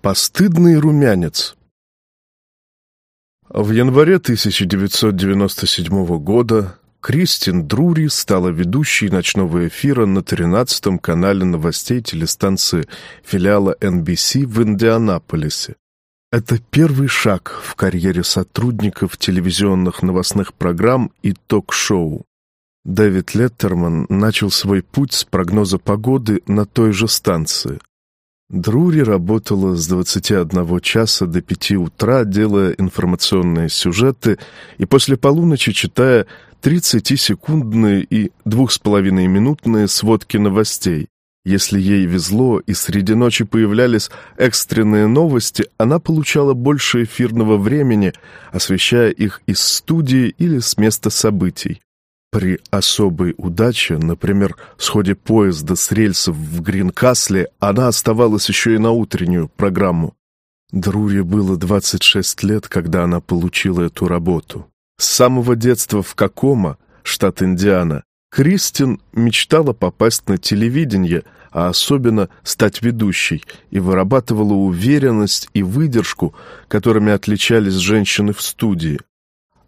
Постыдный румянец. В январе 1997 года Кристин Друри стала ведущей ночного эфира на 13-м канале новостей телестанции филиала NBC в Индианаполисе. Это первый шаг в карьере сотрудников телевизионных новостных программ и ток-шоу. Дэвид Леттерман начал свой путь с прогноза погоды на той же станции. Друри работала с 21 часа до 5 утра, делая информационные сюжеты и после полуночи читая 30-секундные и 2,5-минутные сводки новостей. Если ей везло и среди ночи появлялись экстренные новости, она получала больше эфирного времени, освещая их из студии или с места событий. При особой удаче, например, сходе поезда с рельсов в Гринкасле, она оставалась еще и на утреннюю программу. Друре было 26 лет, когда она получила эту работу. С самого детства в Какома, штат Индиана, Кристин мечтала попасть на телевидение, а особенно стать ведущей, и вырабатывала уверенность и выдержку, которыми отличались женщины в студии.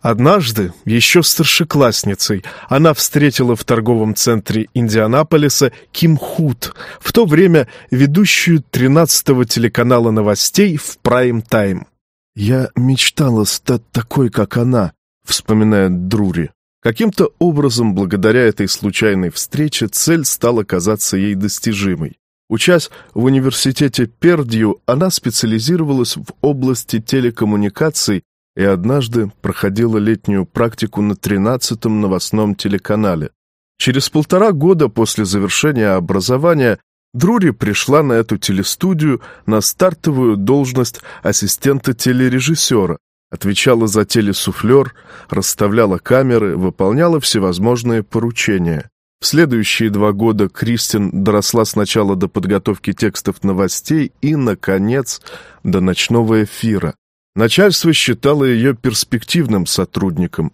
Однажды, еще старшеклассницей, она встретила в торговом центре Индианаполиса Ким Худ, в то время ведущую 13-го телеканала новостей в прайм-тайм. «Я мечтала стать такой, как она», — вспоминает Друри. Каким-то образом, благодаря этой случайной встрече, цель стала казаться ей достижимой. Учась в университете Пердью, она специализировалась в области телекоммуникаций и однажды проходила летнюю практику на 13-м новостном телеканале. Через полтора года после завершения образования Друри пришла на эту телестудию на стартовую должность ассистента телережиссера, отвечала за телесуфлер, расставляла камеры, выполняла всевозможные поручения. В следующие два года Кристин доросла сначала до подготовки текстов новостей и, наконец, до ночного эфира. Начальство считало ее перспективным сотрудником.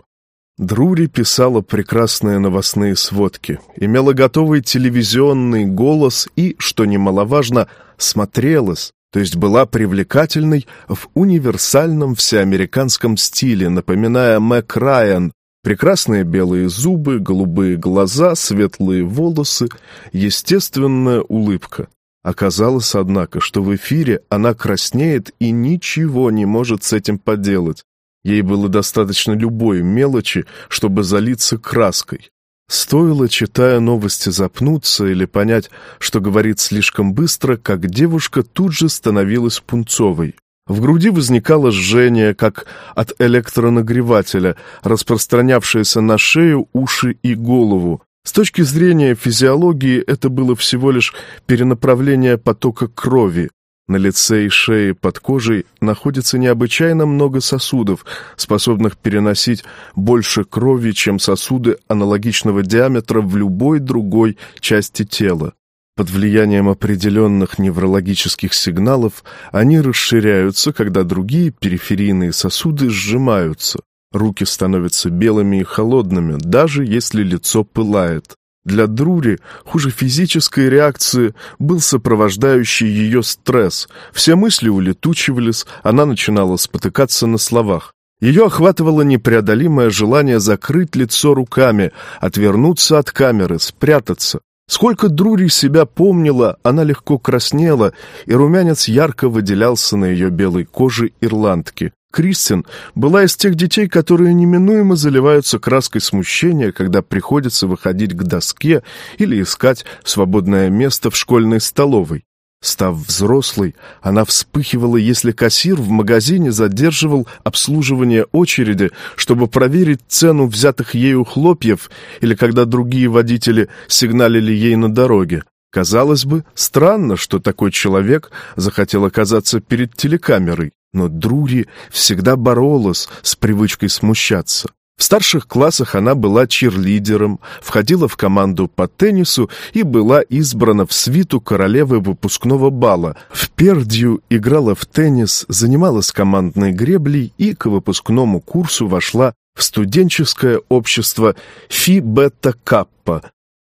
Друри писала прекрасные новостные сводки, имела готовый телевизионный голос и, что немаловажно, смотрелась, то есть была привлекательной в универсальном всеамериканском стиле, напоминая Мэк Райан, прекрасные белые зубы, голубые глаза, светлые волосы, естественная улыбка. Оказалось, однако, что в эфире она краснеет и ничего не может с этим поделать. Ей было достаточно любой мелочи, чтобы залиться краской. Стоило, читая новости, запнуться или понять, что говорит слишком быстро, как девушка тут же становилась пунцовой. В груди возникало жжение, как от электронагревателя, распространявшееся на шею, уши и голову. С точки зрения физиологии это было всего лишь перенаправление потока крови. На лице и шее под кожей находится необычайно много сосудов, способных переносить больше крови, чем сосуды аналогичного диаметра в любой другой части тела. Под влиянием определенных неврологических сигналов они расширяются, когда другие периферийные сосуды сжимаются. Руки становятся белыми и холодными, даже если лицо пылает. Для Друри хуже физической реакции был сопровождающий ее стресс. Все мысли улетучивались, она начинала спотыкаться на словах. Ее охватывало непреодолимое желание закрыть лицо руками, отвернуться от камеры, спрятаться. Сколько Друри себя помнила, она легко краснела, и румянец ярко выделялся на ее белой коже ирландки. Кристин была из тех детей, которые неминуемо заливаются краской смущения, когда приходится выходить к доске или искать свободное место в школьной столовой. Став взрослой, она вспыхивала, если кассир в магазине задерживал обслуживание очереди, чтобы проверить цену взятых ею хлопьев, или когда другие водители сигналили ей на дороге. Казалось бы, странно, что такой человек захотел оказаться перед телекамерой. Но Друри всегда боролась с привычкой смущаться. В старших классах она была чирлидером, входила в команду по теннису и была избрана в свиту королевы выпускного бала. В Пердью играла в теннис, занималась командной греблей и к выпускному курсу вошла в студенческое общество Фи Бета Каппа,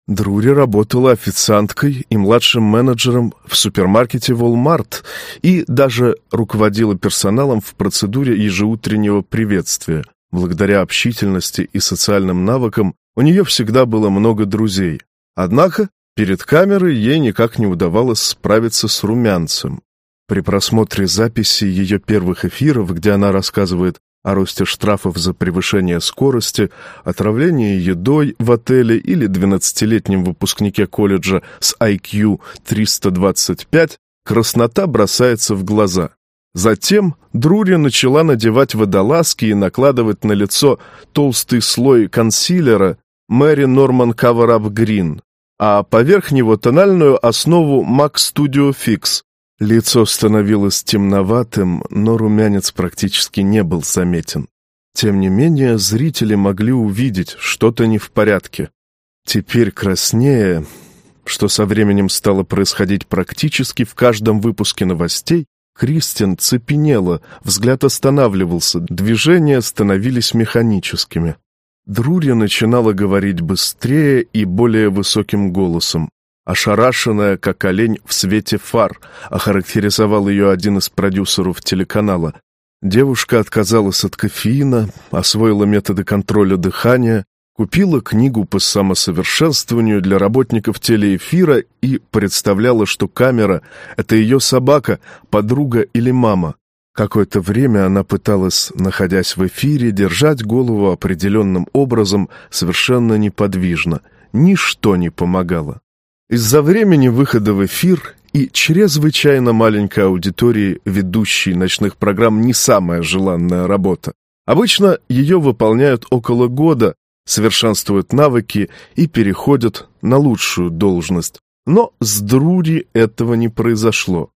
Друри работала официанткой и младшим менеджером в супермаркете Walmart и даже руководила персоналом в процедуре ежеутреннего приветствия. Благодаря общительности и социальным навыкам у нее всегда было много друзей. Однако перед камерой ей никак не удавалось справиться с румянцем. При просмотре записи ее первых эфиров, где она рассказывает о росте штрафов за превышение скорости, отравление едой в отеле или 12-летнем выпускнике колледжа с IQ 325, краснота бросается в глаза. Затем Друри начала надевать водолазки и накладывать на лицо толстый слой консилера Мэри Норман Cover Up Green, а поверх него тональную основу Mac Studio Fix, Лицо становилось темноватым, но румянец практически не был заметен. Тем не менее, зрители могли увидеть, что-то не в порядке. Теперь краснее, что со временем стало происходить практически в каждом выпуске новостей, Кристин цепенела, взгляд останавливался, движения становились механическими. Друри начинала говорить быстрее и более высоким голосом. Ошарашенная, как олень в свете фар, охарактеризовал ее один из продюсеров телеканала. Девушка отказалась от кофеина, освоила методы контроля дыхания, купила книгу по самосовершенствованию для работников телеэфира и представляла, что камера — это ее собака, подруга или мама. Какое-то время она пыталась, находясь в эфире, держать голову определенным образом, совершенно неподвижно. Ничто не помогало. Из-за времени выхода в эфир и чрезвычайно маленькой аудитории ведущей ночных программ не самая желанная работа. Обычно ее выполняют около года, совершенствуют навыки и переходят на лучшую должность. Но с Друри этого не произошло.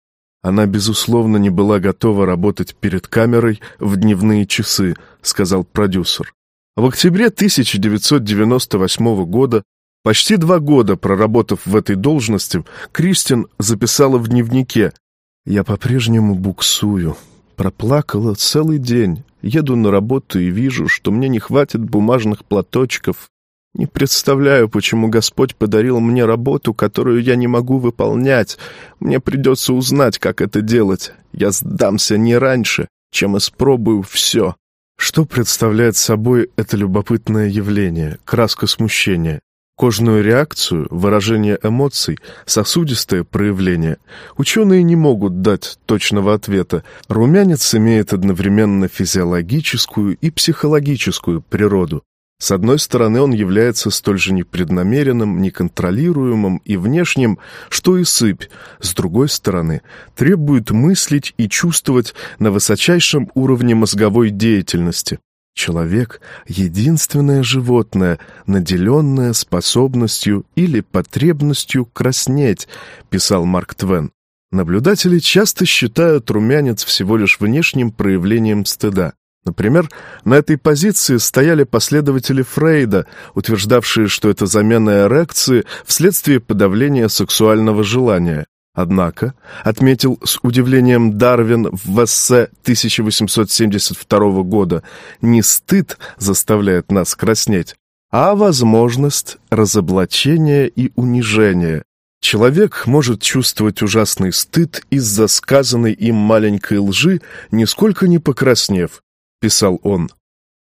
Она, безусловно, не была готова работать перед камерой в дневные часы, сказал продюсер. В октябре 1998 года Почти два года проработав в этой должности, Кристин записала в дневнике «Я по-прежнему буксую. Проплакала целый день. Еду на работу и вижу, что мне не хватит бумажных платочков. Не представляю, почему Господь подарил мне работу, которую я не могу выполнять. Мне придется узнать, как это делать. Я сдамся не раньше, чем испробую все». Что представляет собой это любопытное явление, краска смущения? Кожную реакцию, выражение эмоций, сосудистое проявление. Ученые не могут дать точного ответа. Румянец имеет одновременно физиологическую и психологическую природу. С одной стороны, он является столь же непреднамеренным, неконтролируемым и внешним, что и сыпь. С другой стороны, требует мыслить и чувствовать на высочайшем уровне мозговой деятельности. Человек — единственное животное, наделенное способностью или потребностью краснеть, писал Марк Твен. Наблюдатели часто считают румянец всего лишь внешним проявлением стыда. Например, на этой позиции стояли последователи Фрейда, утверждавшие, что это замена эрекции вследствие подавления сексуального желания. Однако, отметил с удивлением Дарвин в эссе 1872 года, не стыд заставляет нас краснеть, а возможность разоблачения и унижения. Человек может чувствовать ужасный стыд из-за сказанной им маленькой лжи, нисколько не покраснев, писал он.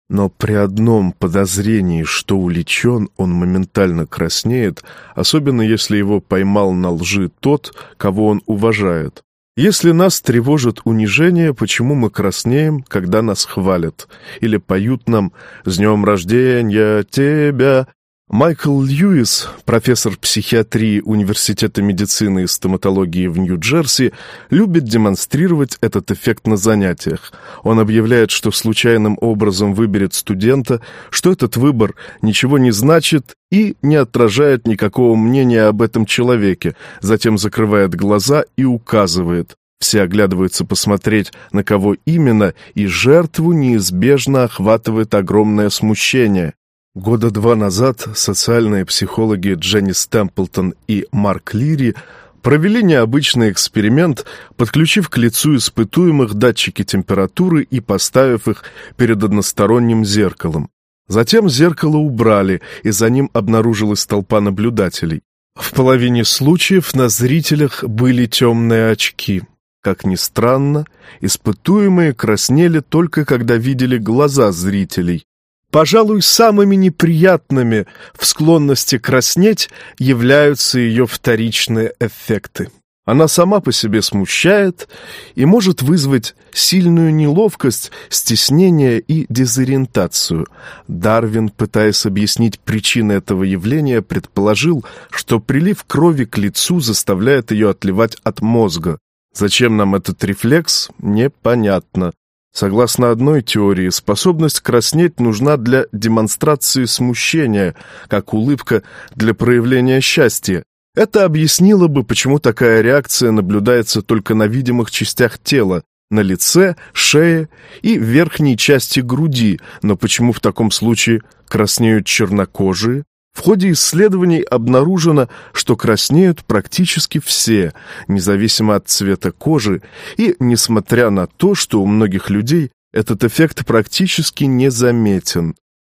Но при одном подозрении, что уличен, он моментально краснеет, особенно если его поймал на лжи тот, кого он уважает. Если нас тревожит унижение, почему мы краснеем, когда нас хвалят? Или поют нам «С днем рождения тебя», Майкл Льюис, профессор психиатрии Университета медицины и стоматологии в Нью-Джерси, любит демонстрировать этот эффект на занятиях. Он объявляет, что случайным образом выберет студента, что этот выбор ничего не значит и не отражает никакого мнения об этом человеке, затем закрывает глаза и указывает. Все оглядываются посмотреть, на кого именно, и жертву неизбежно охватывает огромное смущение. Года два назад социальные психологи Дженни Стэмплтон и Марк Лири провели необычный эксперимент, подключив к лицу испытуемых датчики температуры и поставив их перед односторонним зеркалом. Затем зеркало убрали, и за ним обнаружилась толпа наблюдателей. В половине случаев на зрителях были темные очки. Как ни странно, испытуемые краснели только когда видели глаза зрителей. Пожалуй, самыми неприятными в склонности краснеть являются ее вторичные эффекты. Она сама по себе смущает и может вызвать сильную неловкость, стеснение и дезориентацию. Дарвин, пытаясь объяснить причины этого явления, предположил, что прилив крови к лицу заставляет ее отливать от мозга. Зачем нам этот рефлекс, непонятно. Согласно одной теории, способность краснеть нужна для демонстрации смущения, как улыбка для проявления счастья. Это объяснило бы, почему такая реакция наблюдается только на видимых частях тела, на лице, шее и верхней части груди, но почему в таком случае краснеют чернокожие? В ходе исследований обнаружено, что краснеют практически все, независимо от цвета кожи, и несмотря на то, что у многих людей этот эффект практически незаметен.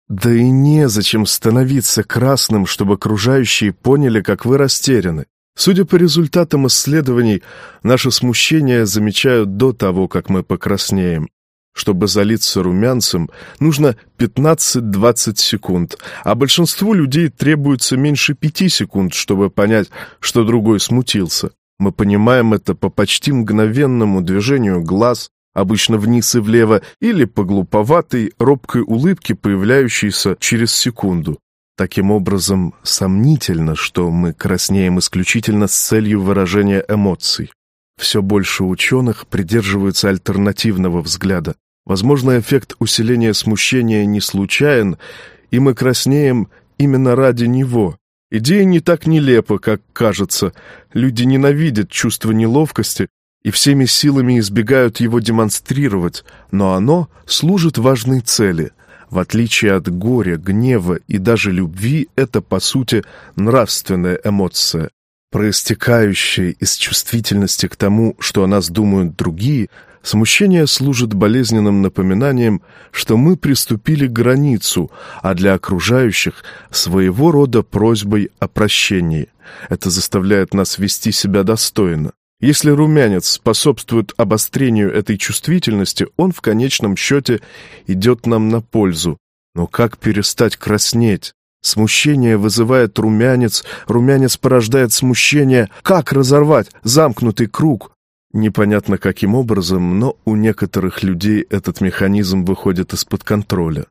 Да и незачем становиться красным, чтобы окружающие поняли, как вы растеряны. Судя по результатам исследований, наше смущение замечают до того, как мы покраснеем. Чтобы залиться румянцем, нужно 15-20 секунд, а большинству людей требуется меньше 5 секунд, чтобы понять, что другой смутился. Мы понимаем это по почти мгновенному движению глаз, обычно вниз и влево, или по глуповатой, робкой улыбке, появляющейся через секунду. Таким образом, сомнительно, что мы краснеем исключительно с целью выражения эмоций. Все больше ученых придерживаются альтернативного взгляда. Возможно, эффект усиления смущения не случайен, и мы краснеем именно ради него. Идея не так нелепа, как кажется. Люди ненавидят чувство неловкости, и всеми силами избегают его демонстрировать, но оно служит важной цели. В отличие от горя, гнева и даже любви, это, по сути, нравственная эмоция, проистекающая из чувствительности к тому, что о нас думают другие, смущение служит болезненным напоминанием, что мы приступили к границу, а для окружающих — своего рода просьбой о прощении. Это заставляет нас вести себя достойно. Если румянец способствует обострению этой чувствительности, он в конечном счете идет нам на пользу. Но как перестать краснеть? Смущение вызывает румянец, румянец порождает смущение. Как разорвать замкнутый круг? Непонятно каким образом, но у некоторых людей этот механизм выходит из-под контроля.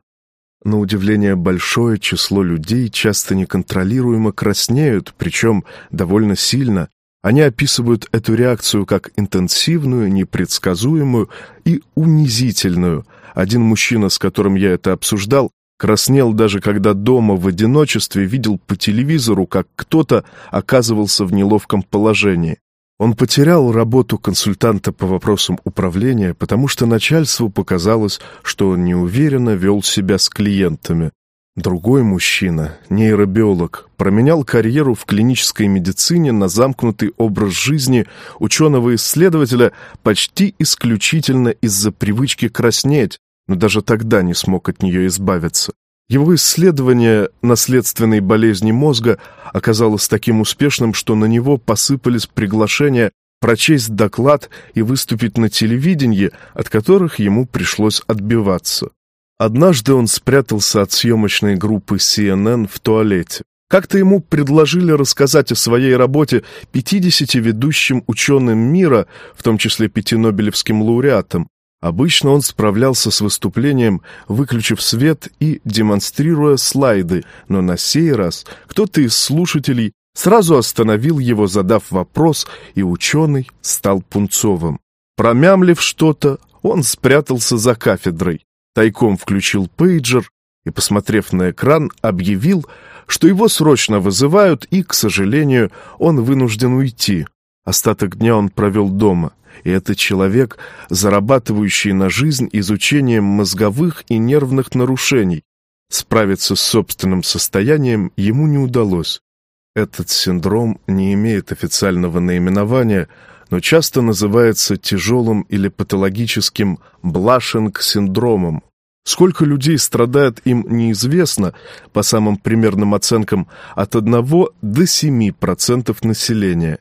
На удивление большое число людей часто неконтролируемо краснеют, причем довольно сильно, они описывают эту реакцию как интенсивную, непредсказуемую и унизительную. Один мужчина, с которым я это обсуждал, краснел даже когда дома в одиночестве видел по телевизору, как кто-то оказывался в неловком положении. Он потерял работу консультанта по вопросам управления, потому что начальству показалось, что он неуверенно вел себя с клиентами. Другой мужчина, нейробиолог, променял карьеру в клинической медицине на замкнутый образ жизни ученого-исследователя почти исключительно из-за привычки краснеть, но даже тогда не смог от нее избавиться. Его исследование наследственной болезни мозга оказалось таким успешным, что на него посыпались приглашения прочесть доклад и выступить на телевидении, от которых ему пришлось отбиваться. Однажды он спрятался от съемочной группы CNN в туалете. Как-то ему предложили рассказать о своей работе 50 ведущим ученым мира, в том числе пяти Нобелевским лауреатам. Обычно он справлялся с выступлением, выключив свет и демонстрируя слайды, но на сей раз кто-то из слушателей сразу остановил его, задав вопрос, и ученый стал пунцовым. Промямлив что-то, он спрятался за кафедрой тайком включил пейджер и, посмотрев на экран, объявил, что его срочно вызывают, и, к сожалению, он вынужден уйти. Остаток дня он провел дома, и это человек, зарабатывающий на жизнь изучением мозговых и нервных нарушений. Справиться с собственным состоянием ему не удалось. Этот синдром не имеет официального наименования, но часто называется тяжелым или патологическим блашинг-синдромом. Сколько людей страдает им неизвестно, по самым примерным оценкам, от 1 до 7% населения.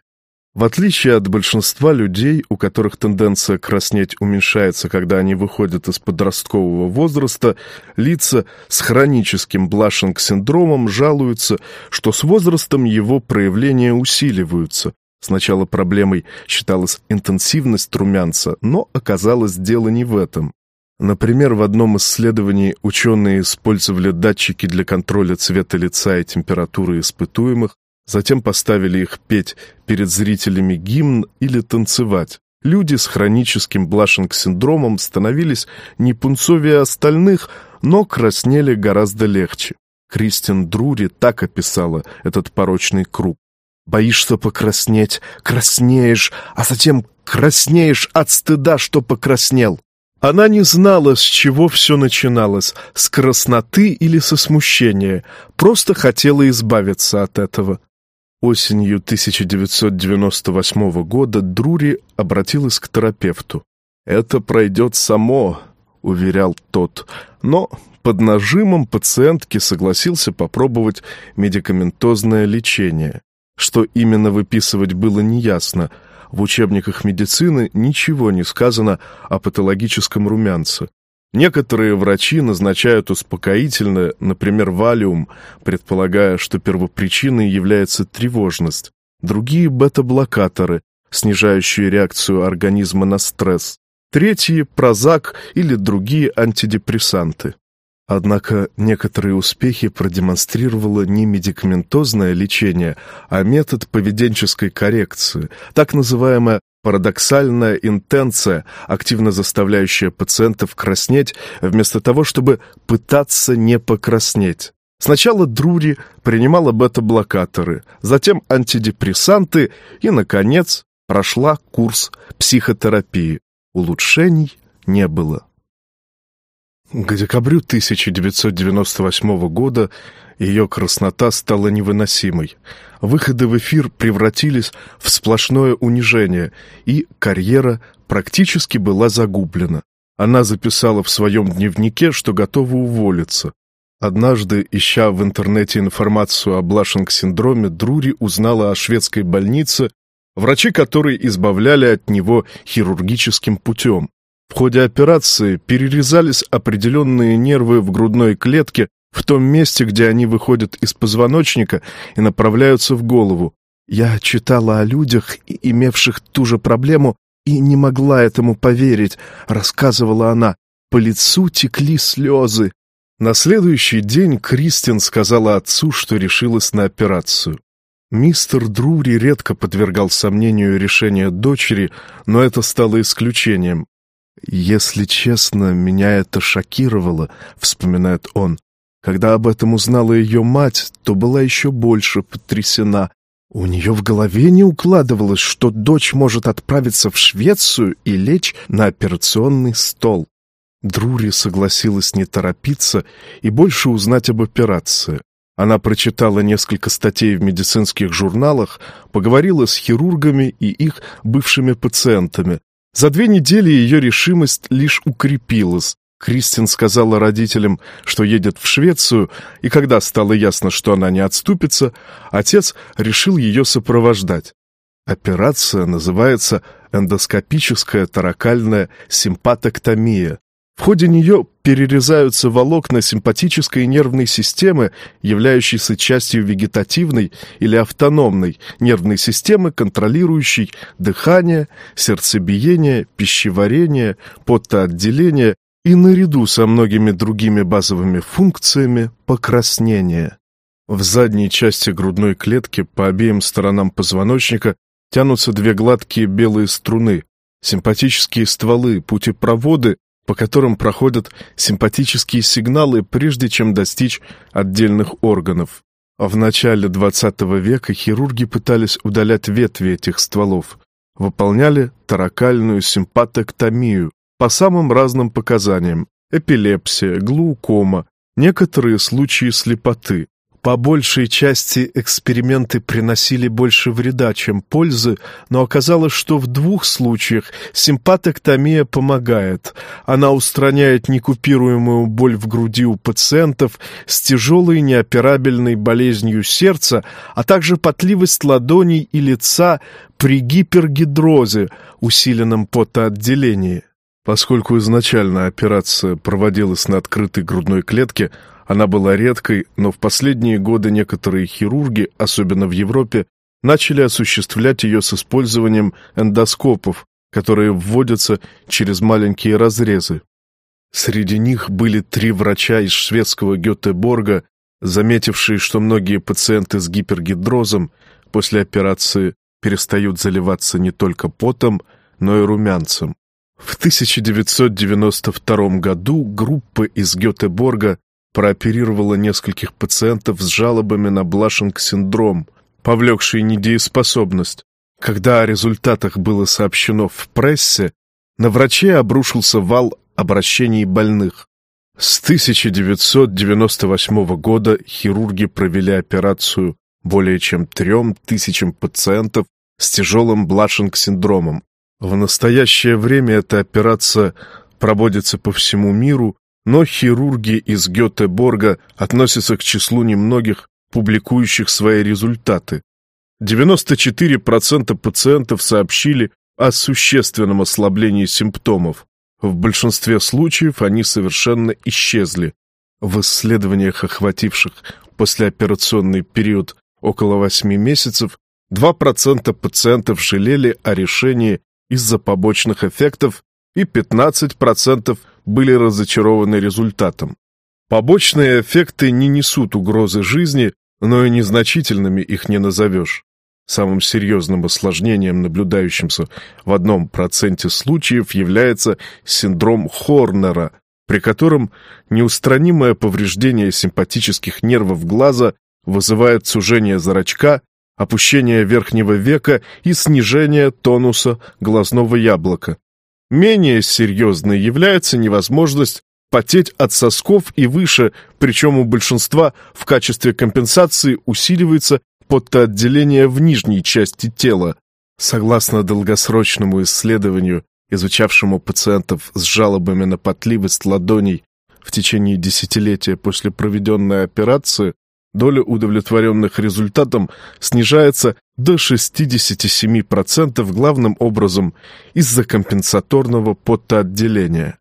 В отличие от большинства людей, у которых тенденция краснеть уменьшается, когда они выходят из подросткового возраста, лица с хроническим блашинг-синдромом жалуются, что с возрастом его проявления усиливаются. Сначала проблемой считалась интенсивность румянца, но оказалось дело не в этом. Например, в одном исследовании ученые использовали датчики для контроля цвета лица и температуры испытуемых, Затем поставили их петь перед зрителями гимн или танцевать. Люди с хроническим блашинг-синдромом становились не пунцовее остальных, но краснели гораздо легче. Кристин Друри так описала этот порочный круг. «Боишься покраснеть, краснеешь, а затем краснеешь от стыда, что покраснел». Она не знала, с чего все начиналось, с красноты или со смущения, просто хотела избавиться от этого. Осенью 1998 года Друри обратилась к терапевту. «Это пройдет само», — уверял тот, но под нажимом пациентки согласился попробовать медикаментозное лечение. Что именно выписывать было неясно. В учебниках медицины ничего не сказано о патологическом румянце. Некоторые врачи назначают успокоительное, например, валиум, предполагая, что первопричиной является тревожность. Другие – бета-блокаторы, снижающие реакцию организма на стресс. Третьи – прозак или другие антидепрессанты. Однако некоторые успехи продемонстрировало не медикаментозное лечение, а метод поведенческой коррекции, так называемая Парадоксальная интенция, активно заставляющая пациентов краснеть, вместо того, чтобы пытаться не покраснеть. Сначала Друри принимала бета-блокаторы, затем антидепрессанты и, наконец, прошла курс психотерапии. Улучшений не было. К декабрю 1998 года ее краснота стала невыносимой. Выходы в эфир превратились в сплошное унижение, и карьера практически была загублена. Она записала в своем дневнике, что готова уволиться. Однажды, ища в интернете информацию о Блашинг-синдроме, Друри узнала о шведской больнице, врачи которой избавляли от него хирургическим путем. В ходе операции перерезались определенные нервы в грудной клетке в том месте, где они выходят из позвоночника и направляются в голову. Я читала о людях, имевших ту же проблему, и не могла этому поверить, рассказывала она. По лицу текли слезы. На следующий день Кристин сказала отцу, что решилась на операцию. Мистер Друри редко подвергал сомнению решение дочери, но это стало исключением. «Если честно, меня это шокировало», — вспоминает он. «Когда об этом узнала ее мать, то была еще больше потрясена. У нее в голове не укладывалось, что дочь может отправиться в Швецию и лечь на операционный стол». Друри согласилась не торопиться и больше узнать об операции. Она прочитала несколько статей в медицинских журналах, поговорила с хирургами и их бывшими пациентами, за две недели ее решимость лишь укрепилась. Кристин сказала родителям, что едет в Швецию, и когда стало ясно, что она не отступится, отец решил ее сопровождать. Операция называется эндоскопическая таракальная симпатоктомия. В ходе нее перерезаются волокна симпатической нервной системы, являющейся частью вегетативной или автономной нервной системы, контролирующей дыхание, сердцебиение, пищеварение, потоотделение и наряду со многими другими базовыми функциями покраснение. В задней части грудной клетки по обеим сторонам позвоночника тянутся две гладкие белые струны, симпатические стволы, путепроводы по которым проходят симпатические сигналы, прежде чем достичь отдельных органов. А в начале XX века хирурги пытались удалять ветви этих стволов, выполняли таракальную симпатоктомию по самым разным показаниям – эпилепсия, глаукома, некоторые случаи слепоты. По большей части эксперименты приносили больше вреда, чем пользы, но оказалось, что в двух случаях симпатоктомия помогает. Она устраняет некупируемую боль в груди у пациентов с тяжелой неоперабельной болезнью сердца, а также потливость ладоней и лица при гипергидрозе, усиленном потоотделении. Поскольку изначально операция проводилась на открытой грудной клетке, она была редкой, но в последние годы некоторые хирурги, особенно в Европе, начали осуществлять ее с использованием эндоскопов, которые вводятся через маленькие разрезы. Среди них были три врача из шведского Гетеборга, заметившие, что многие пациенты с гипергидрозом после операции перестают заливаться не только потом, но и румянцем. В 1992 году группа из Гетеборга прооперировала нескольких пациентов с жалобами на Блашинг-синдром, повлекший недееспособность. Когда о результатах было сообщено в прессе, на врачей обрушился вал обращений больных. С 1998 года хирурги провели операцию более чем трем тысячам пациентов с тяжелым Блашинг-синдромом. В настоящее время эта операция проводится по всему миру, но хирурги из Гетеборга относятся к числу немногих, публикующих свои результаты. 94% пациентов сообщили о существенном ослаблении симптомов. В большинстве случаев они совершенно исчезли. В исследованиях, охвативших послеоперационный период около 8 месяцев, 2% пациентов жалели о решении из-за побочных эффектов и 15% были разочарованы результатом. Побочные эффекты не несут угрозы жизни, но и незначительными их не назовешь. Самым серьезным осложнением, наблюдающимся в одном проценте случаев, является синдром Хорнера, при котором неустранимое повреждение симпатических нервов глаза вызывает сужение зрачка опущение верхнего века и снижение тонуса глазного яблока. Менее серьезной является невозможность потеть от сосков и выше, причем у большинства в качестве компенсации усиливается потоотделение в нижней части тела. Согласно долгосрочному исследованию, изучавшему пациентов с жалобами на потливость ладоней в течение десятилетия после проведенной операции, доля удовлетворенных результатом снижается до 67% главным образом из-за компенсаторного потоотделения.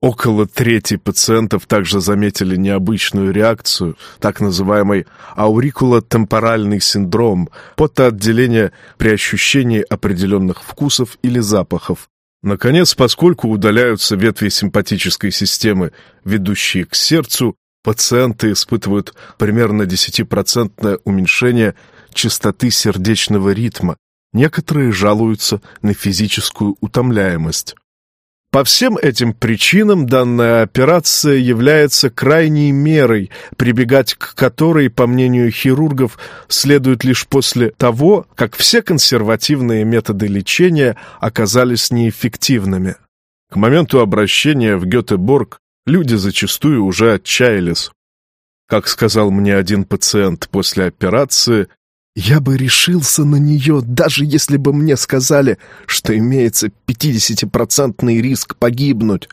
Около трети пациентов также заметили необычную реакцию, так называемый аурикулотемпоральный синдром, потоотделение при ощущении определенных вкусов или запахов. Наконец, поскольку удаляются ветви симпатической системы, ведущие к сердцу, пациенты испытывают примерно 10% уменьшение частоты сердечного ритма. Некоторые жалуются на физическую утомляемость. По всем этим причинам данная операция является крайней мерой, прибегать к которой, по мнению хирургов, следует лишь после того, как все консервативные методы лечения оказались неэффективными. К моменту обращения в Гетеборг люди зачастую уже отчаялись. Как сказал мне один пациент после операции, я бы решился на нее, даже если бы мне сказали, что имеется 50-процентный риск погибнуть.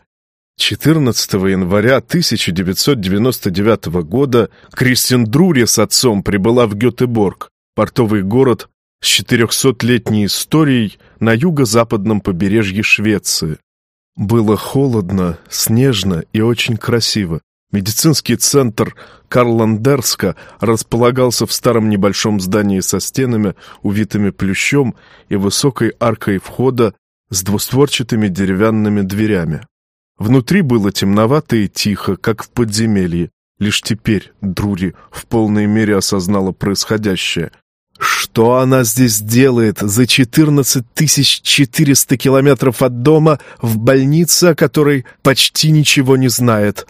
14 января 1999 года Кристин Друри с отцом прибыла в Гетеборг, портовый город с 400-летней историей на юго-западном побережье Швеции. Было холодно, снежно и очень красиво. Медицинский центр Карландерска располагался в старом небольшом здании со стенами, увитыми плющом и высокой аркой входа с двустворчатыми деревянными дверями. Внутри было темновато и тихо, как в подземелье. Лишь теперь Друри в полной мере осознала происходящее. Что она здесь делает за 14 400 километров от дома в больнице, о которой почти ничего не знает?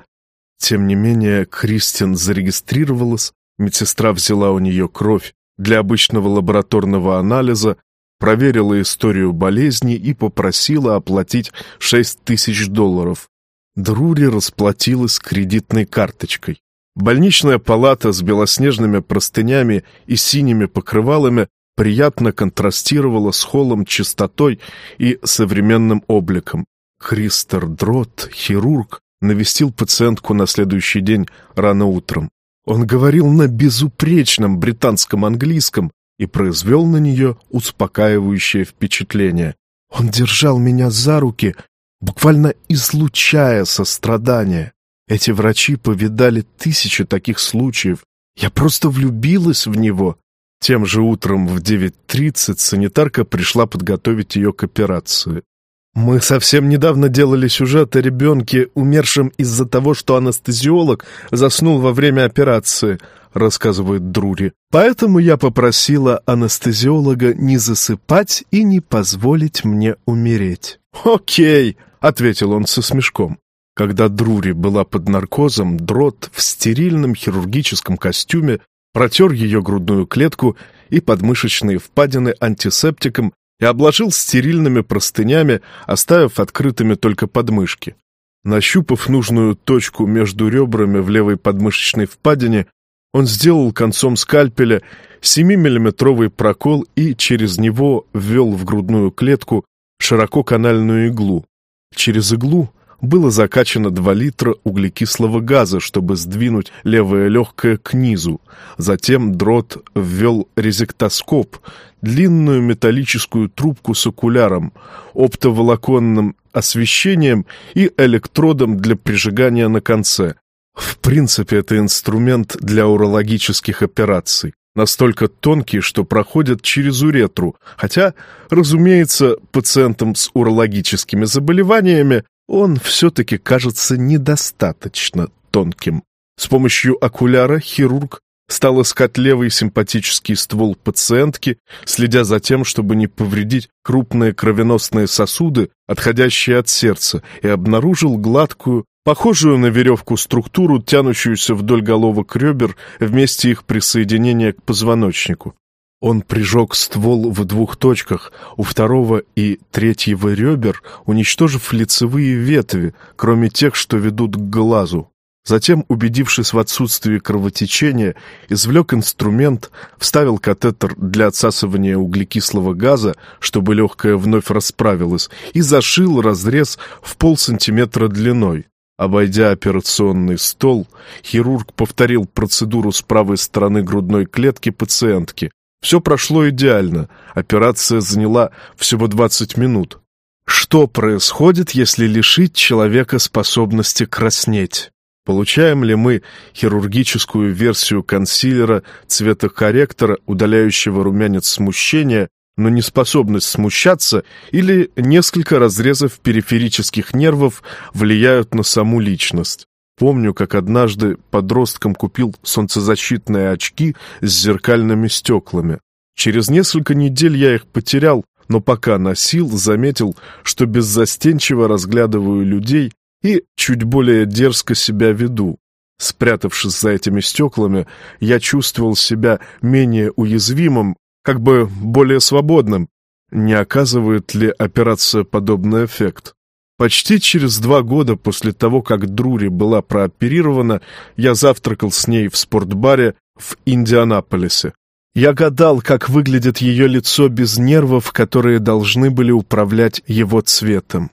Тем не менее, Кристин зарегистрировалась, медсестра взяла у нее кровь для обычного лабораторного анализа, проверила историю болезни и попросила оплатить 6 тысяч долларов. Друри расплатилась кредитной карточкой. Больничная палата с белоснежными простынями и синими покрывалами приятно контрастировала с холлом чистотой и современным обликом. Кристер Дрот, хирург, навестил пациентку на следующий день рано утром. Он говорил на безупречном британском английском и произвел на нее успокаивающее впечатление. Он держал меня за руки, буквально излучая сострадание. Эти врачи повидали тысячи таких случаев. Я просто влюбилась в него. Тем же утром в 9.30 санитарка пришла подготовить ее к операции. Мы совсем недавно делали сюжет о ребенке, умершем из-за того, что анестезиолог заснул во время операции, рассказывает Друри. Поэтому я попросила анестезиолога не засыпать и не позволить мне умереть. «Окей», — ответил он со смешком. Когда Друри была под наркозом, Дрот в стерильном хирургическом костюме протер ее грудную клетку и подмышечные впадины антисептиком и обложил стерильными простынями, оставив открытыми только подмышки. Нащупав нужную точку между ребрами в левой подмышечной впадине, он сделал концом скальпеля 7-миллиметровый прокол и через него ввел в грудную клетку ширококанальную иглу. Через иглу было закачано 2 литра углекислого газа, чтобы сдвинуть левое легкое к низу. Затем дрот ввел резектоскоп, длинную металлическую трубку с окуляром, оптоволоконным освещением и электродом для прижигания на конце. В принципе, это инструмент для урологических операций настолько тонкий, что проходят через уретру, хотя, разумеется, пациентам с урологическими заболеваниями он все-таки кажется недостаточно тонким. С помощью окуляра хирург стал искать левый симпатический ствол пациентки, следя за тем, чтобы не повредить крупные кровеносные сосуды, отходящие от сердца, и обнаружил гладкую, похожую на веревку структуру, тянущуюся вдоль головок ребер вместе их присоединения к позвоночнику. Он прижег ствол в двух точках, у второго и третьего ребер, уничтожив лицевые ветви, кроме тех, что ведут к глазу. Затем, убедившись в отсутствии кровотечения, извлек инструмент, вставил катетер для отсасывания углекислого газа, чтобы легкое вновь расправилось, и зашил разрез в полсантиметра длиной. Обойдя операционный стол, хирург повторил процедуру с правой стороны грудной клетки пациентки, все прошло идеально. Операция заняла всего 20 минут. Что происходит, если лишить человека способности краснеть? Получаем ли мы хирургическую версию консилера, цветокорректора, удаляющего румянец смущения, но не способность смущаться, или несколько разрезов периферических нервов влияют на саму личность? Помню, как однажды подростком купил солнцезащитные очки с зеркальными стеклами. Через несколько недель я их потерял, но пока носил, заметил, что беззастенчиво разглядываю людей и чуть более дерзко себя веду. Спрятавшись за этими стеклами, я чувствовал себя менее уязвимым, как бы более свободным. Не оказывает ли операция подобный эффект? Почти через два года после того, как Друри была прооперирована, я завтракал с ней в спортбаре в Индианаполисе. Я гадал, как выглядит ее лицо без нервов, которые должны были управлять его цветом.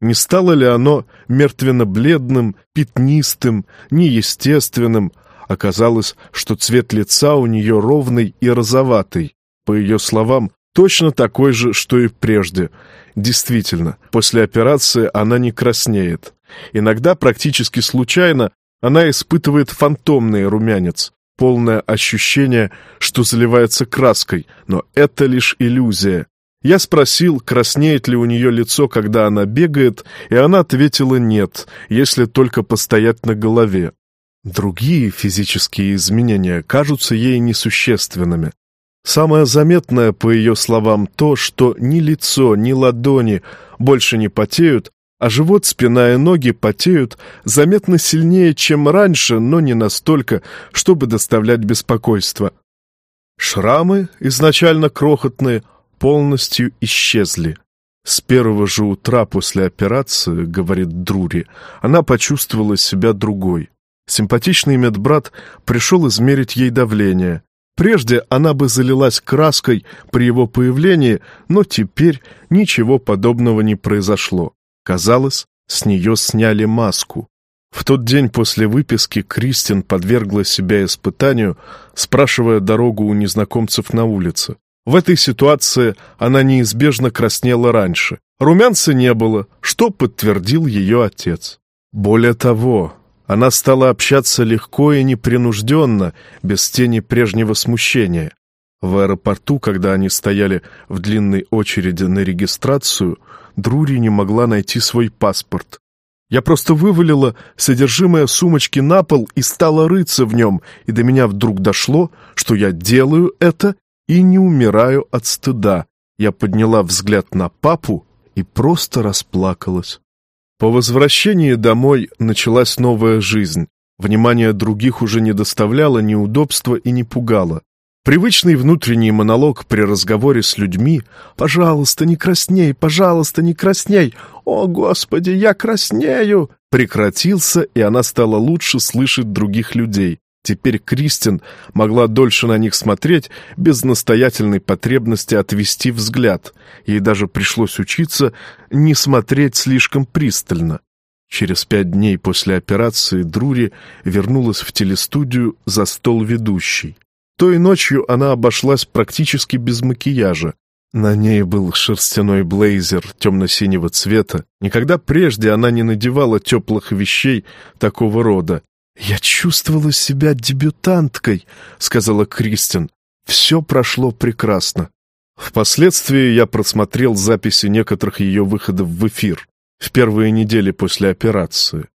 Не стало ли оно мертвенно-бледным, пятнистым, неестественным? Оказалось, что цвет лица у нее ровный и розоватый. По ее словам, точно такой же, что и прежде. Действительно, после операции она не краснеет. Иногда, практически случайно, она испытывает фантомный румянец, полное ощущение, что заливается краской, но это лишь иллюзия. Я спросил, краснеет ли у нее лицо, когда она бегает, и она ответила нет, если только постоять на голове. Другие физические изменения кажутся ей несущественными. Самое заметное, по ее словам, то, что ни лицо, ни ладони больше не потеют, а живот, спина и ноги потеют заметно сильнее, чем раньше, но не настолько, чтобы доставлять беспокойство. Шрамы, изначально крохотные, полностью исчезли. С первого же утра после операции, говорит Друри, она почувствовала себя другой. Симпатичный медбрат пришел измерить ей давление. Прежде она бы залилась краской при его появлении, но теперь ничего подобного не произошло. Казалось, с нее сняли маску. В тот день после выписки Кристин подвергла себя испытанию, спрашивая дорогу у незнакомцев на улице. В этой ситуации она неизбежно краснела раньше. Румянца не было, что подтвердил ее отец. Более того, она стала общаться легко и непринужденно, без тени прежнего смущения. В аэропорту, когда они стояли в длинной очереди на регистрацию, Друри не могла найти свой паспорт. Я просто вывалила содержимое сумочки на пол и стала рыться в нем, и до меня вдруг дошло, что я делаю это и не умираю от стыда. Я подняла взгляд на папу и просто расплакалась. По возвращении домой началась новая жизнь. Внимание других уже не доставляло неудобства и не пугало. Привычный внутренний монолог при разговоре с людьми «Пожалуйста, не красней, пожалуйста, не красней! О, Господи, я краснею!» прекратился, и она стала лучше слышать других людей. Теперь Кристин могла дольше на них смотреть без настоятельной потребности отвести взгляд. Ей даже пришлось учиться не смотреть слишком пристально. Через пять дней после операции Друри вернулась в телестудию за стол ведущей. Той ночью она обошлась практически без макияжа. На ней был шерстяной блейзер темно-синего цвета. Никогда прежде она не надевала теплых вещей такого рода. «Я чувствовала себя дебютанткой», — сказала Кристин. «Все прошло прекрасно». Впоследствии я просмотрел записи некоторых ее выходов в эфир в первые недели после операции.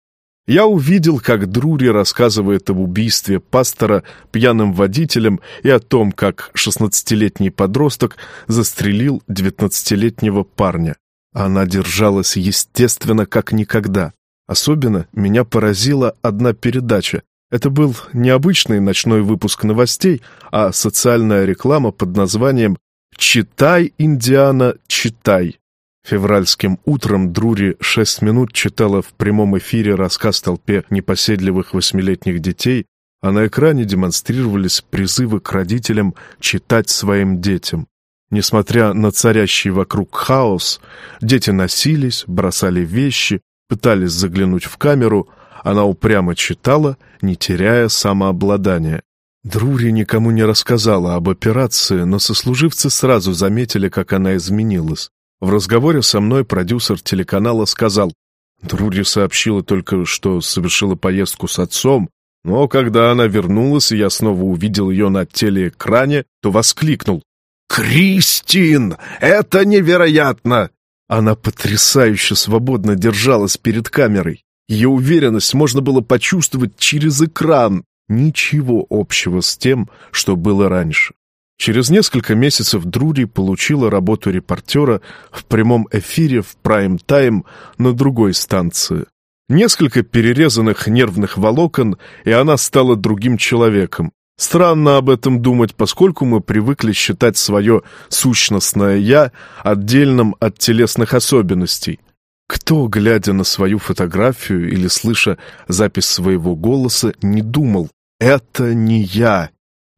Я увидел, как Друри рассказывает об убийстве пастора пьяным водителем и о том, как шестнадцатилетний подросток застрелил девятнадцатилетнего парня. Она держалась естественно, как никогда. Особенно меня поразила одна передача. Это был необычный ночной выпуск новостей, а социальная реклама под названием «Читай, Индиана, читай». Февральским утром Друри шесть минут читала в прямом эфире рассказ толпе непоседливых восьмилетних детей, а на экране демонстрировались призывы к родителям читать своим детям. Несмотря на царящий вокруг хаос, дети носились, бросали вещи, пытались заглянуть в камеру, она упрямо читала, не теряя самообладания. Друри никому не рассказала об операции, но сослуживцы сразу заметили, как она изменилась. В разговоре со мной продюсер телеканала сказал, Друри сообщила только, что совершила поездку с отцом, но когда она вернулась, и я снова увидел ее на телеэкране, то воскликнул. «Кристин! Это невероятно!» Она потрясающе свободно держалась перед камерой. Ее уверенность можно было почувствовать через экран. Ничего общего с тем, что было раньше. Через несколько месяцев Друри получила работу репортера в прямом эфире в прайм-тайм на другой станции. Несколько перерезанных нервных волокон, и она стала другим человеком. Странно об этом думать, поскольку мы привыкли считать свое сущностное «я» отдельным от телесных особенностей. Кто, глядя на свою фотографию или слыша запись своего голоса, не думал «это не я»,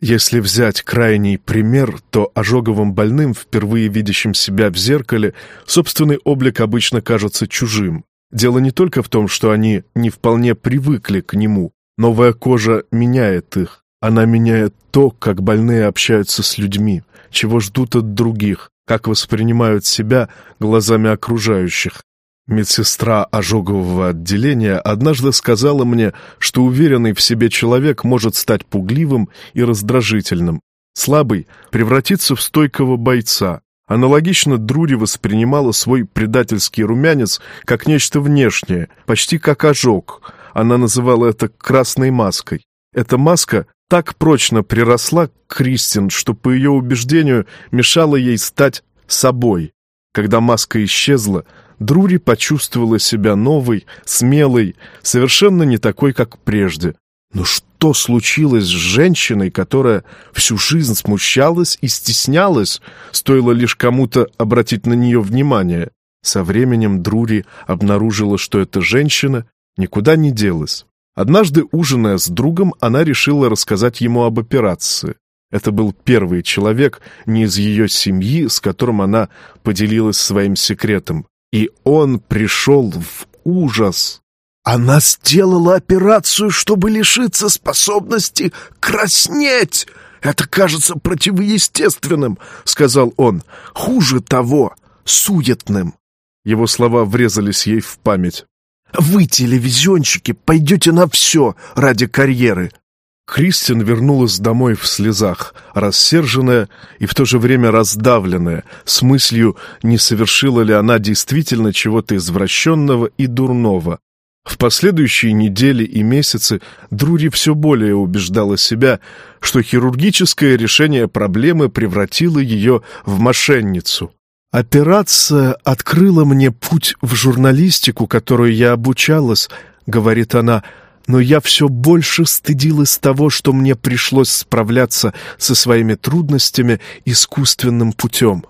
если взять крайний пример, то ожоговым больным, впервые видящим себя в зеркале, собственный облик обычно кажется чужим. Дело не только в том, что они не вполне привыкли к нему. Новая кожа меняет их. Она меняет то, как больные общаются с людьми, чего ждут от других, как воспринимают себя глазами окружающих. Медсестра ожогового отделения однажды сказала мне, что уверенный в себе человек может стать пугливым и раздражительным. Слабый превратиться в стойкого бойца. Аналогично Друри воспринимала свой предательский румянец как нечто внешнее, почти как ожог. Она называла это «красной маской». Эта маска так прочно приросла к Кристин, что, по ее убеждению, мешала ей стать собой. Когда маска исчезла, Друри почувствовала себя новой, смелой, совершенно не такой, как прежде. Но что случилось с женщиной, которая всю жизнь смущалась и стеснялась, стоило лишь кому-то обратить на нее внимание? Со временем Друри обнаружила, что эта женщина никуда не делась. Однажды, ужиная с другом, она решила рассказать ему об операции. Это был первый человек не из ее семьи, с которым она поделилась своим секретом. И он пришел в ужас. «Она сделала операцию, чтобы лишиться способности краснеть!» «Это кажется противоестественным», — сказал он. «Хуже того, суетным». Его слова врезались ей в память. «Вы, телевизионщики, пойдете на все ради карьеры». Кристин вернулась домой в слезах, рассерженная и в то же время раздавленная, с мыслью, не совершила ли она действительно чего-то извращенного и дурного. В последующие недели и месяцы Друри все более убеждала себя, что хирургическое решение проблемы превратило ее в мошенницу. «Операция открыла мне путь в журналистику, которую я обучалась», — говорит она, «но я все больше стыдилась того, что мне пришлось справляться со своими трудностями искусственным путем».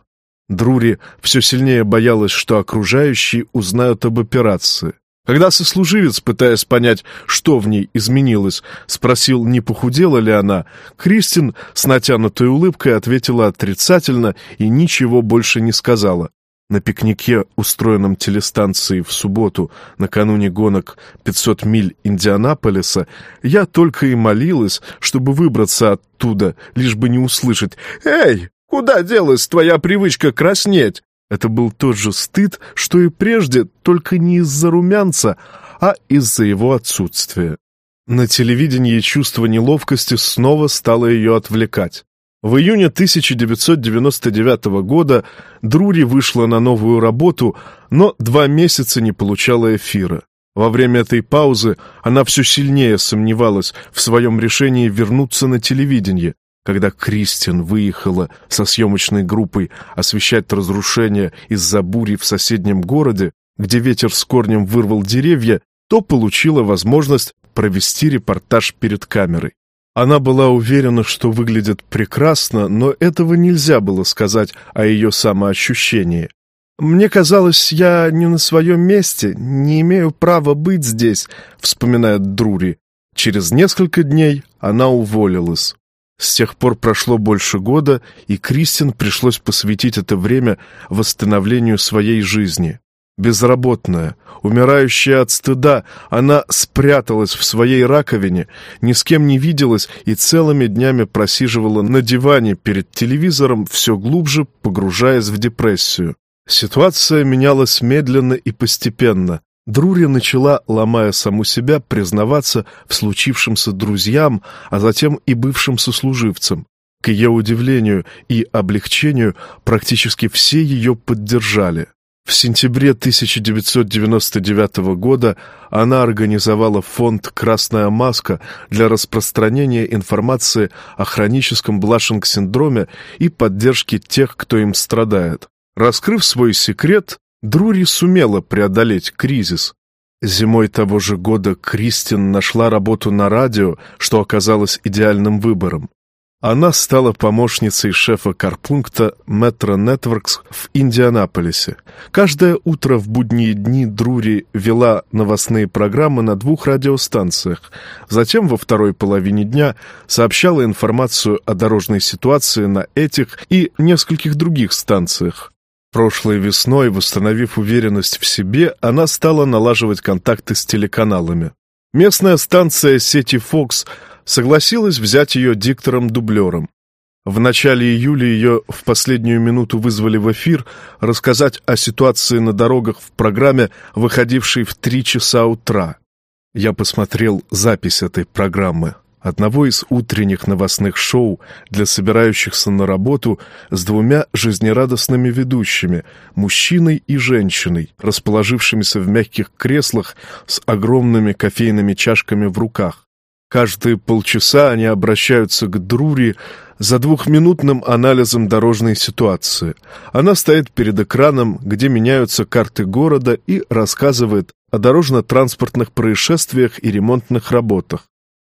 Друри все сильнее боялась, что окружающие узнают об операции. Когда сослуживец, пытаясь понять, что в ней изменилось, спросил, не похудела ли она, Кристин с натянутой улыбкой ответила отрицательно и ничего больше не сказала. На пикнике, устроенном телестанцией в субботу, накануне гонок 500 миль Индианаполиса, я только и молилась, чтобы выбраться оттуда, лишь бы не услышать «Эй, куда делась твоя привычка краснеть?» Это был тот же стыд, что и прежде, только не из-за румянца, а из-за его отсутствия. На телевидении чувство неловкости снова стало ее отвлекать. В июне 1999 года Друри вышла на новую работу, но два месяца не получала эфира. Во время этой паузы она все сильнее сомневалась в своем решении вернуться на телевидение, когда Кристин выехала со съемочной группой освещать разрушения из-за бури в соседнем городе, где ветер с корнем вырвал деревья, то получила возможность провести репортаж перед камерой. Она была уверена, что выглядит прекрасно, но этого нельзя было сказать о ее самоощущении. «Мне казалось, я не на своем месте, не имею права быть здесь», — вспоминает Друри. Через несколько дней она уволилась. С тех пор прошло больше года, и Кристин пришлось посвятить это время восстановлению своей жизни. Безработная, умирающая от стыда, она спряталась в своей раковине, ни с кем не виделась и целыми днями просиживала на диване перед телевизором, все глубже погружаясь в депрессию. Ситуация менялась медленно и постепенно. Друри начала, ломая саму себя, признаваться в случившемся друзьям, а затем и бывшим сослуживцам. К ее удивлению и облегчению практически все ее поддержали. В сентябре 1999 года она организовала фонд «Красная маска» для распространения информации о хроническом блашинг-синдроме и поддержки тех, кто им страдает. Раскрыв свой секрет, Друри сумела преодолеть кризис. Зимой того же года Кристин нашла работу на радио, что оказалось идеальным выбором. Она стала помощницей шефа карпункта Metro Networks в Индианаполисе. Каждое утро в будние дни Друри вела новостные программы на двух радиостанциях. Затем во второй половине дня сообщала информацию о дорожной ситуации на этих и нескольких других станциях. Прошлой весной, восстановив уверенность в себе, она стала налаживать контакты с телеканалами. Местная станция сети Fox согласилась взять ее диктором-дублером. В начале июля ее в последнюю минуту вызвали в эфир рассказать о ситуации на дорогах в программе, выходившей в три часа утра. Я посмотрел запись этой программы одного из утренних новостных шоу для собирающихся на работу с двумя жизнерадостными ведущими, мужчиной и женщиной, расположившимися в мягких креслах с огромными кофейными чашками в руках. Каждые полчаса они обращаются к Друри за двухминутным анализом дорожной ситуации. Она стоит перед экраном, где меняются карты города и рассказывает о дорожно-транспортных происшествиях и ремонтных работах.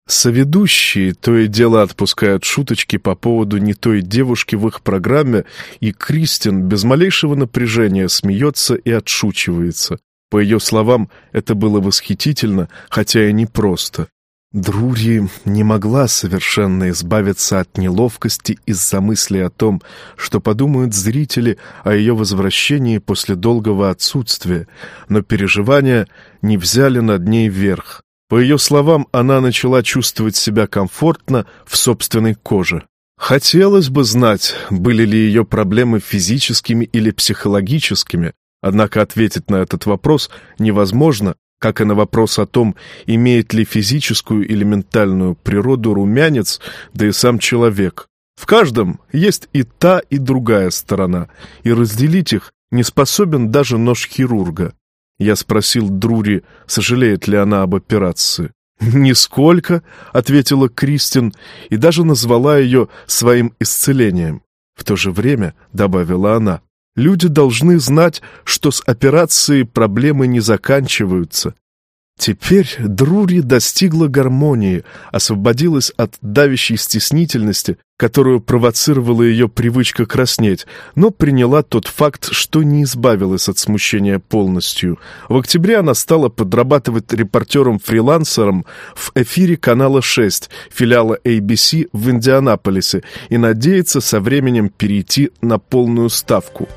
Соведущие то и дело отпускают шуточки по поводу не той девушки в их программе, и Кристин без малейшего напряжения смеется и отшучивается. По ее словам, это было восхитительно, хотя и непросто. Друри не могла совершенно избавиться от неловкости из-за мысли о том, что подумают зрители о ее возвращении после долгого отсутствия, но переживания не взяли над ней верх. По ее словам, она начала чувствовать себя комфортно в собственной коже. Хотелось бы знать, были ли ее проблемы физическими или психологическими, однако ответить на этот вопрос невозможно, как и на вопрос о том, имеет ли физическую или ментальную природу румянец, да и сам человек. В каждом есть и та, и другая сторона, и разделить их не способен даже нож хирурга. Я спросил Друри, сожалеет ли она об операции. «Нисколько», — ответила Кристин, и даже назвала ее своим исцелением. В то же время, — добавила она, Люди должны знать, что с операцией проблемы не заканчиваются. Теперь Друри достигла гармонии, освободилась от давящей стеснительности, которую провоцировала ее привычка краснеть, но приняла тот факт, что не избавилась от смущения полностью. В октябре она стала подрабатывать репортером-фрилансером в эфире канала 6, филиала ABC в Индианаполисе, и надеется со временем перейти на полную ставку.